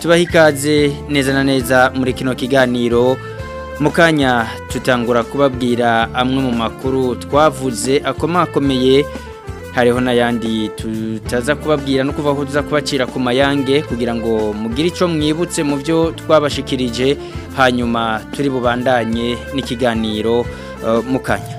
tubaha neza na neza muri kino kiganiro mu kanya tutangura kubabwira amwe mu makuru twavuze akomakomeye hariho n'ayandi tutaza kubabwira no kuvaho tuza kubacira ku mayange kugira ngo mugire icyo mwibutse mu byo twabashikirije hanyuma turi bubandanye n'ikiganiro Eh, mu kanya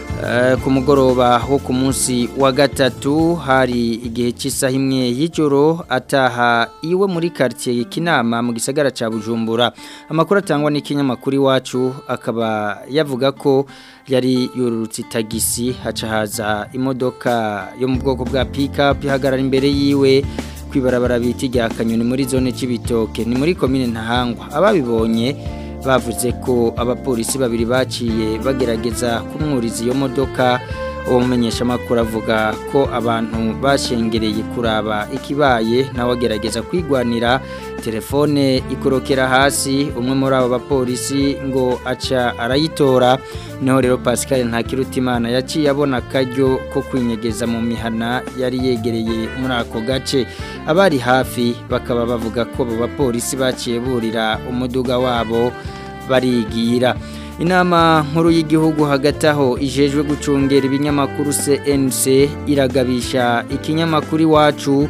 Eh, ku mugoroba wo ku munsi wa gatatu hari igihe cy'isaha imwe y'ijoro ataha iwe muri karitsiye kinama mu gisagara cya bujumbura amakuru atangwa n'ikinyamakuru iwacu akaba yavuga ko yari yororotse tagisi haca haza imodoka yo mu bwoko bwa pickup ihagarara imbere yiwe kwibarabara bita rya kanyoni muri zone cy'ibitoke ni muri komine ntahangwa ababibonye bavuze ko abapolisi babiri baciye bagerageza kumwuriza iyo modoka uwo mumenyesha avuga ko abantu bashengereye kuraba ikibaye nawe agerageza kwigwanira telefone ikorokera hasi umwe muri abo bapolisi ngo aca arayitora noneho rero pascal ntakirutimana yaciye abona akaryo ko kwinyegeza mu mihana yari yegereye muri ako gace abari hafi bakaba bavuga ko abo bapolisi baciye burira umuduga wabo barigira inama nkuru y'igihugu hagati ijejwe gucungera ibinyamakuru CNC iragabisha ikinyamakuru iwacu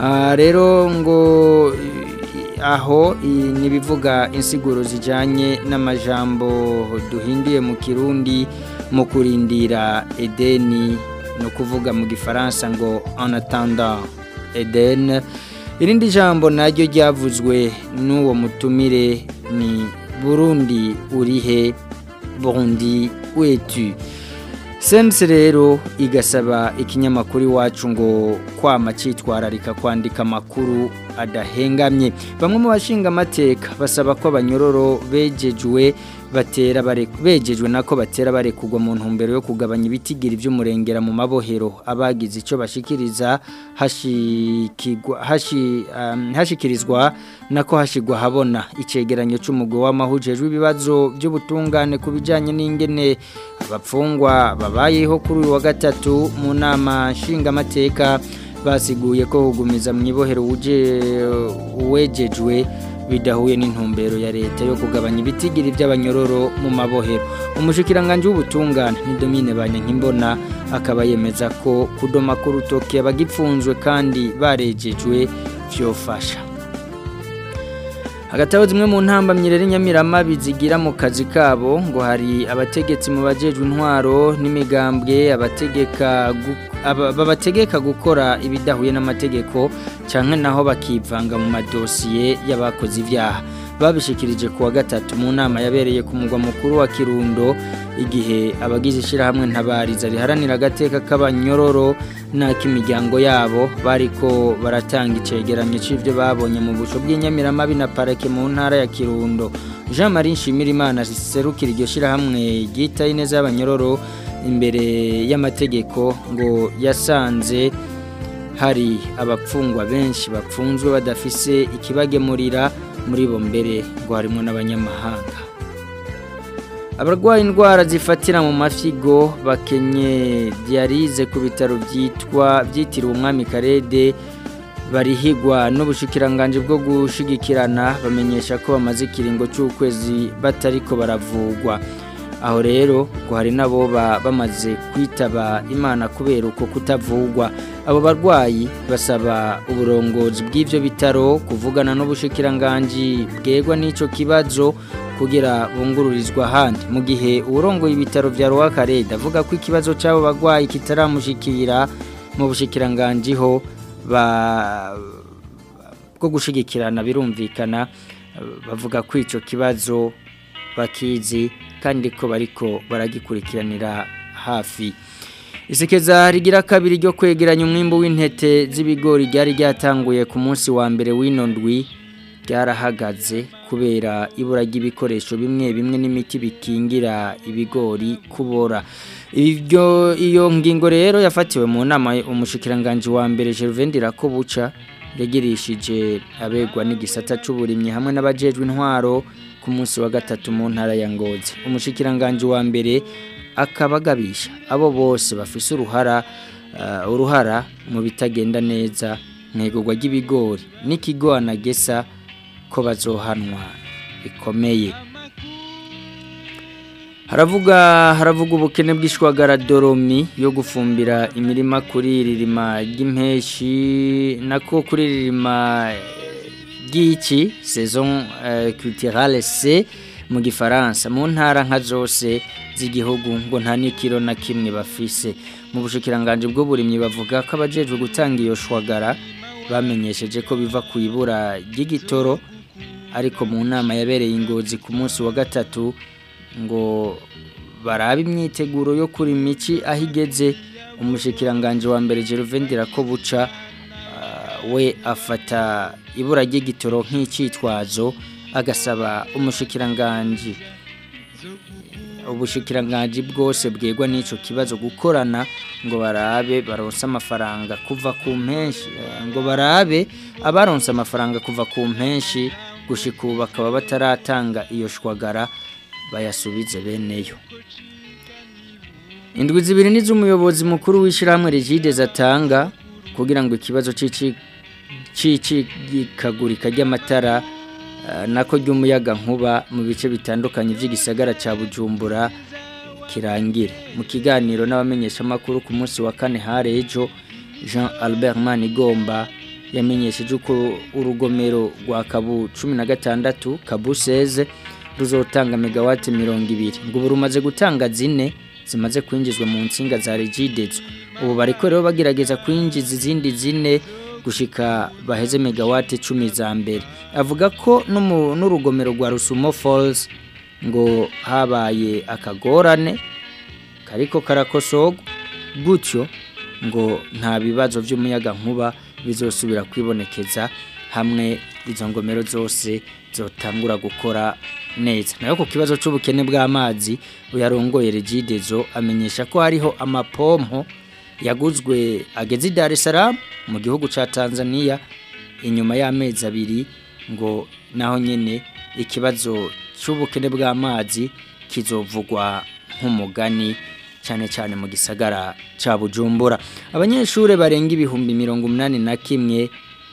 ah, rero ngo aho nibivuga insiguro zijyanye n'amajambo duhinduye mu kirundi mu kurindira edeni no kuvuga mu gifaransa ngo anatanda edeni irindi jambo naryo ryavuzwe n'uwo mutumire ni burundi urihe burundi wetu semse rero igasaba ikinyamakuru iwacu ngo kwama cyitwararika kwandika amakuru adahengamye bamwe mu bashinga amateka basaba ko abanyororo begejwe batera begejwe nako batera barekugwa mu ntumbero yo kugabanya ibitigiri by'umurengera mu mabohero abagize icyo bashikiriza um, hashikirizwa nako hashigwa habona icyegeranyo cy'umugo w'amahuje w'ibibazo by'ubutungane ku bijyanye n'ingene abapfungwa babayeho kuri uyu wa gatatu mu nama nshingamateka basiguye ko gugumiza mu ibohero uwejejwe bidahuye n'intumbero ya leta yo kugabanya ibitigiri by'abanyororo mu mabohero umushikiranganje w'ubutungane ni domine banyankimbona akaba yemeza ko kudoma k'urutoki abagipfunzwe kandi barejejwe byofasha hagati aho zimwe mu ntamba ntambamyirere nyamiramabi bizigira mu kazi kabo ngo hari abategetsi mu bajejwe intwaro n'imigambwe abategeka guka babategeka gukora ibidahuye n'amategeko cyangwa naho bakivanga mu madosiye y'abakoze ibyaha babishikirije kuwa gatatu mu nama yabereye ku mugwa mukuru wa kirundo igihe abagize ishyirahamwe ntabariza riharanira agateka k'abanyororo n'ak'imiryango yabo bariko baratanga icegeranyo cy'ibyo babonye mu busho bw'inyamiramabi na parake mu ntara ya kirundo jean marie nshimirimana ziserukira iryo shyirahamwe ryitaye neza y'abanyororo imbere y'amategeko ngo yasanze hari abapfungwa benshi bapfunzwe badafise ikibagemurira muri bo mbere ngo harimo n'abanyamahanga abarwaye indwara zifatira mu mafigo bakenye diyarize ku bitaro byitwa byitiriwe umwami karede barihigwa n'ubushikiranganji bwo gushigikirana bamenyesha ko bamaze ikiringo cy'ukwezi batariko baravugwa aho rero ngo hari nabo bamaze kwitaba imana kubera uko kutavugwa abo barwayi basaba uburongozi bw'ibyo bitaro kuvugana n'ubushikiranganji bwegwa n'icyo kibazo kugira bungururizwa ahandi mu gihe uburongoye ibitaro bya ruwakareda avuga ko ikibazo cy'abo barwayi kitaramushikira mu bushikiranganji ho bwo gushigikirana birumvikana bavuga ko icyo kibazo bakizi kandi ko bariko baragikurikiranira hafi isekeza rigira kabiri ryo kwegeranya umwimbo w'intete z'ibigori ryari ryatanguye ku munsi wa mbere w'ino ndwi ryarahagaze kubera ibura ry'ibikoresho bimwe bimwe n'imiti bikingira ibigori kubora ibyo iyo ngingo rero yafatiwe mu nama umushikiranganji wa mbere Gervain Rakobuca yagirishije abegwa n'igisata cy'uburimyi hamwe n'abajejwe intwaro ku munsi wa gatatu mu ntara ya ngozi umushikiranganji wa mbere akabagabisha abo bose bafise uruhara uh, uruhara mu bitagenda neza mwegurwa ry'ibigori n'ikigo anagesa ko bazohanwa bikomeye haravuga haravuga ubukene bw'ishwagara doromi yo gufumbira imirima kuri iri rima ry'impeshi nako kuri iri rima by'iki saison euh, culturale se mu gifaransa mu ntara nka zose z'igihugu ngo nta n'ikiro na kimwe bafise mu bushikiranganji bw'uburimyi bavuga ko abajejwe gutanga iyo shwagara bamenyesheje ko biva ku ibura ry'igitoro ariko mu nama yabereye ingozi ku munsi wa gatatu ngo barabe imyiteguro yo kuri miki aho igeze umushikiranganje wa mbere Gervain ko buca we afata ibura ry'igitoro nk'icyitwazo agasaba umushikiranganji ubushikiranganji bwose bwegwa n'icyo kibazo gukorana ngo barabe baronse amafaranga kuva ku mpenshi eh, ngo barabe abaronse amafaranga kuva ku mpenshi gushika ubu bakaba bataratanga iyo shwagara bayasubize beneyo indwi zibiri ni z'umuyobozi mukuru w'ishyirahamwe rigide zatanga kugira ngo ikibazo cy'icika cy'icikagurika ry'amatara eh, nako ry'umuyaga nkuba mu bice bitandukanye by'igisagara cya bujumbura kirangire mu kiganiro n'abamenyeshamakuru ku munsi wa kane hari ejo jean albert manigomba yamenyesheje uko urugomero rwa kabu cumi na gatandatu kabuseze ruzotanga megawati mirongo ibiri ngo ubu rumaze gutanga zine zimaze kwinjizwa mu nsinga za regidezo ubu bariko rero bagerageza kwinjiza izindi zine gushika baheze megawati cumi za mbere avuga ko n'urugomero rwa rusumo falls ngo habaye akagorane kariko karakosorwa gutyo ngo nta bibazo by'umuyaga nkuba bizosubira kwibonekeza hamwe izo ngomero zose zotangura gukora neza nayo ku kibazo cy'ubukene bw'amazi uyarongoye regidezo amenyesha ko hariho amapompo yaguzwe ageze Dar es Salaam mu gihugu cya Tanzania inyuma y'amezi abiri ngo naho nyine ikibazo cy'ubukene bw'amazi kizovugwa nk'umugani cyane cyane mu gisagara cya bujumbura abanyeshuri barenga ibihumbi mirongo inani na kimwe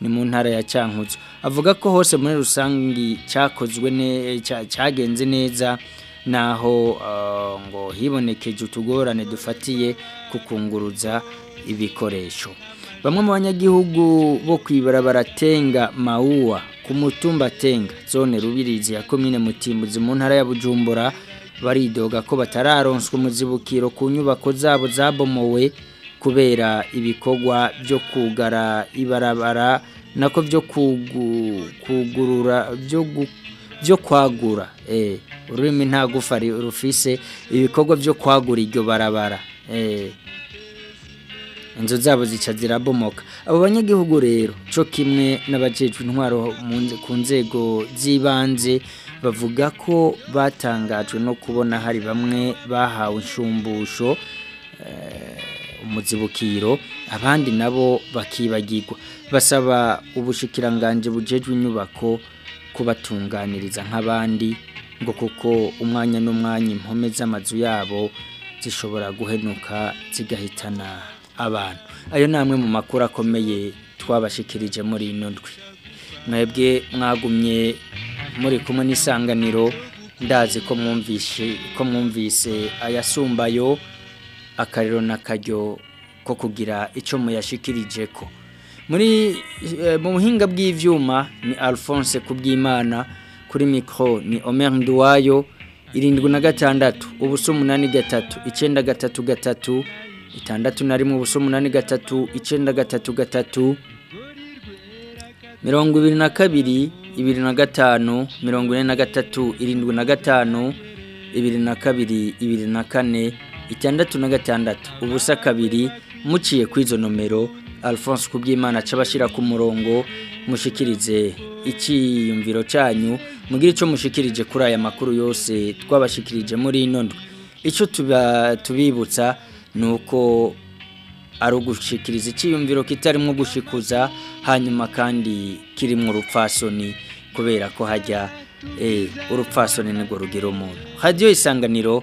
ni mu ntara ya Cankuzo avuga ko hose muri rusangi cyakozwe cyagenze neza naho uh, ngo hibonekeje utugorane dufatiye ku ibikoresho bamwe mu banyagihugu bo ku ibarabara tenga mawuwa ku mutumba tenga zone rubirizi ya komine mutimbuzi mu ntara ya bujumbura baridoga ko batararonswa umuzibukiro ku nyubako zabo zabomowe kubera ibikorwa byo kugara ibarabara nako byo kugurura byo kwagura eh, ururimi nta gufa rufise ibikorwa byo kwagura iryo barabara eh. inzu zabo zica zirabomoka abo banyagihugu rero cyo kimwe n'abajejwe intwaro ku nzego z'ibanze bavuga ko batangajwe no kubona hari bamwe bahawe inshumbusho eh, umuzibukiro abandi nabo bakibagirwa basaba ubushikiranganje bujejwe inyubako kubatunganiriza nk'abandi ngo kuko umwanya n'umwanya impome z'amazu yabo zishobora guhenuka zigahitana abantu ayo ni amwe mu makuru akomeye twabashikirije muri ino ndwi mwebwe mwagumye muri kumwe n'isanganiro ndazi ko mwumvise ayasumbayo akariro n'akaryo ko kugira icyo muyashikirije ko muri eh, mu buhinga bw'ibyuma ni alphonse kubwimana kuri micro ni omer nduwayo irindwi na gatandatu ubuso umunani gatatu icyenda gatatu gatatu itandatu na rimwe ubuso umunani gatatu icyenda gatatu gatatu mirongo ibiri na kabiri ibiri na gatanu mirongo ine na gatatu irindwi na gatanu ibiri na kabiri ibiri na kane itandatu na gatandatu ubusa kabiri muciye ku izo nomero alphonse kubwimana cy'abashyira ku murongo mushikirize icyiyumviro cyanyu mugire icyo mushikirije kuri aya makuru yose twabashikirije muri ino icyo tubibutsa ni uko ari ugushikiriza icyiyumviro kitarimo gushikuza hanyuma kandi kirimo urupfasoni kubera ko hajya eh, urupfasoni nibwo rugira umuntu hadiyo isanganiro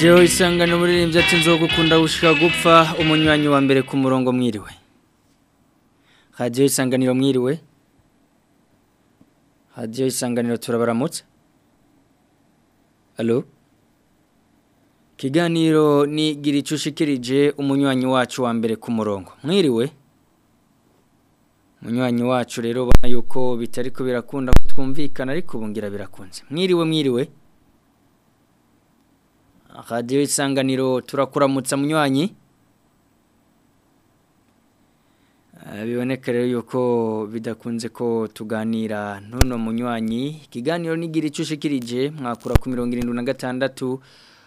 Jeo isangano muri rimwe byatinze gukunda gushika gupfa umunywanyi wa mbere ku murongo mwiriwe. Radio isanganiro mwiriwe. Radio isanganiro turabaramutse. Allo? Kiganiro ni giricho umunywanyi wacu wa mbere ku murongo. Mwiriwe. Umunywanyi wacu rero bana yuko bitari kubirakunda kutwumvikana ariko bungira birakunze. Mwiriwe mwiriwe. radiyo isanganiro turakuramutsa munywanyi eh, biboneka rero yuko bidakunze ko tuganira ntuno munywanyi ikiganiro n'igira icyo ushikirije mwakura ku mirongo irindwi na gatandatu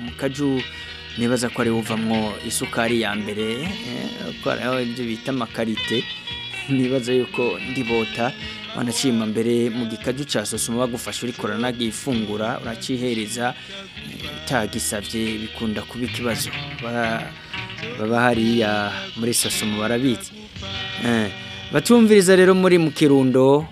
umukaju nibaza ko ari uvamwo isukari ya mbere eh, ko ari ibyo bita amakarite nibaza yuko ndibota wanacima mbere mu gikaju cya sosoma bagufasha uri koranaga ifungura uracihereza itagisabye eh, bikunda kuba ikibazo baba hariya muri sosoma barabitse eh, batumviriza rero muri mu kirundo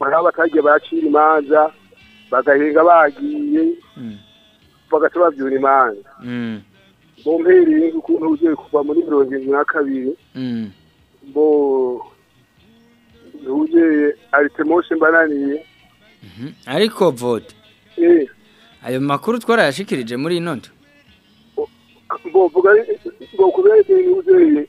batagiye baracira imanza bagahinga bagiye mm. bagaca babyura imanza mu mm. mpereye ukuntu ugiye kuva muri mirongo irindwi na kabiri bo ntugeye aritemoshe mbananiye mm-hmm. ariko vote eh. ayo makuru twarayashikirije muri ino nzu mvuga yuzuye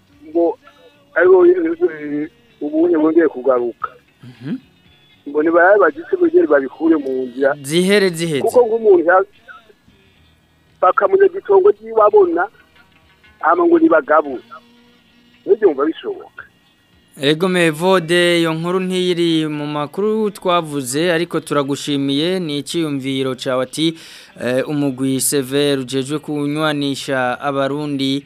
ngo ariho eh, ubunye bwongeye kugaruka mhm. ngo ntibayabe bagise bongere babikure mu nzira zihere ziheze kuko nk'umuntu bakamunya igitongo ry'iwabona hano ngo ntibagabure ntibyumva bishoboka Ego mevode iyo nkuru ntiyiri mu makuru twavuze ariko turagushimiye ni icyiyumviro cyawe eh, umugwi severi ujejwe kunywanisha abarundi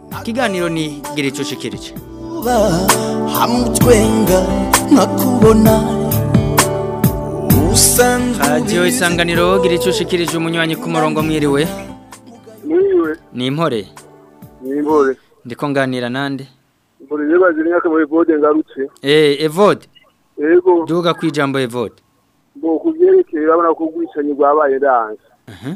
ikiganiro ni girico shikirije radiyo isanganiro gira icyo ushikirije umunywanyi ku murongo mwiriwe ni impore ni impore ndiko nganira nande muri yebaje ni akaba evode ngarutse eh evode yego duga kwijambo evode bo kugerekeye abana kugwisanye gwabaye danse mhm uh-huh.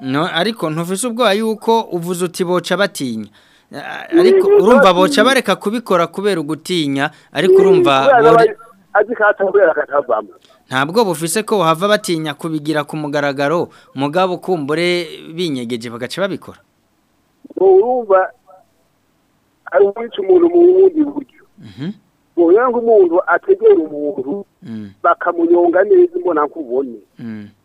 no ariko ntuvise ubwoba yuko uvuze uti boca batinya ariko urumva boca bareka kubikora kubera ugutinya ariko urumva ntabwo bufise ko wahava batinya kubigira ku mugaragaro mugabo kumbure binyegeje bagaca babikora urumva ari uwica umuntu mu bundi buryo mhm. ngo umuntu ategera umuntu mm. bakamunyonga neza imbona nkubone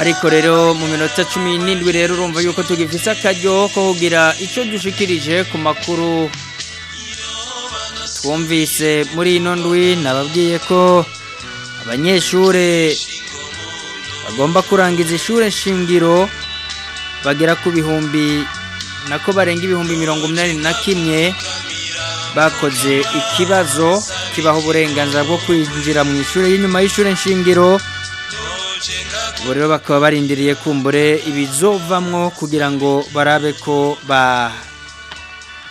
ariko rero mu minota cumi n'indwi rero urumva yuko tugifise akaryo ko kugira icyo dushikirije ku makuru twumvise muri ino ndwi nababwiye ko abanyeshuri bagomba kurangiza ishuri shingiro bagera ku bihumbi nako barenga ibihumbi mirongo inani na kimwe bakoze ikibazo kibaha uburenganzira bwo kwinjira mu ishuri y'inyuma y'ishuri shingiro ubu rero bakaba barindiriye kumbure ibizovamwo kugira ngo barabe ko ba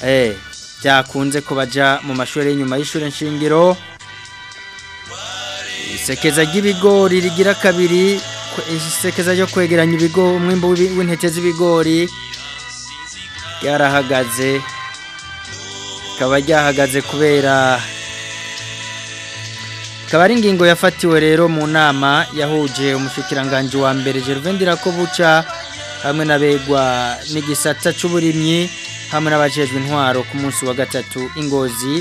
e, byakunze ko bajya mu mashuri y'inyuma y'ishuri nshingiro isekeza ry'ibigori rigira kabiri isekeza ryo kwegeranya ibigo umwimbo w'intete z'ibigori ryarahagaze rikaba ryahagaze kubera ikaba ari ingingo yafatiwe rero mu nama yahuje umushyikiranganji wa mbere Gervendira ko buca hamwe n'abegwa n'igisata cy'uburimyi hamwe n'abajejwe intwaro ku munsi wa gatatu ingozi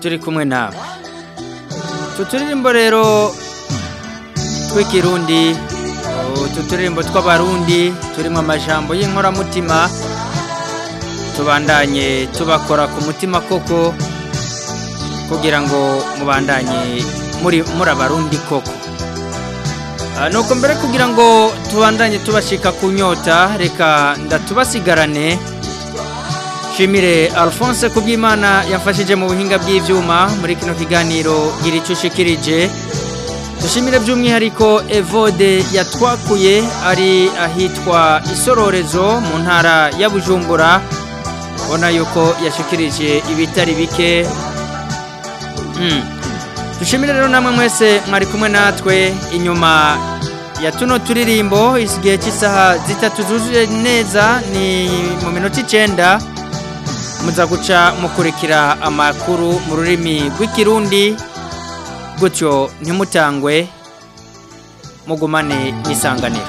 turi kumwe nawe tuturirimbo rero tw'ikirundi utu turirimbo tw'abarundi turimo amajambo y'inkoramutima tubandanye tubakora ku mutima koko kugira ngo mubandanye muri abarundi koko ah, nuko mbere kugira ngo tubandanye tubashika ku nyota reka ndatubasigarane shimire alphonse kubw'imana yafashije mu buhinga bw'ibyuma muri kino kiganiro gira icyo ushikirije dushimire by'umwihariko evode yatwakuye ari ahitwa isororezo mu ntara ya bujumbura ubona yuko yashikirije ibitari bike hmm. dushimire rero namwe mwese mwari kumwe natwe inyuma ya tuno turirimbo isigaye cy'isaha zitatu zuzuye neza ni mu minota icyenda muza guca mukurikira amakuru mu rurimi rw'ikirundi gutyo ntimutangwe mugumane n'isanganiro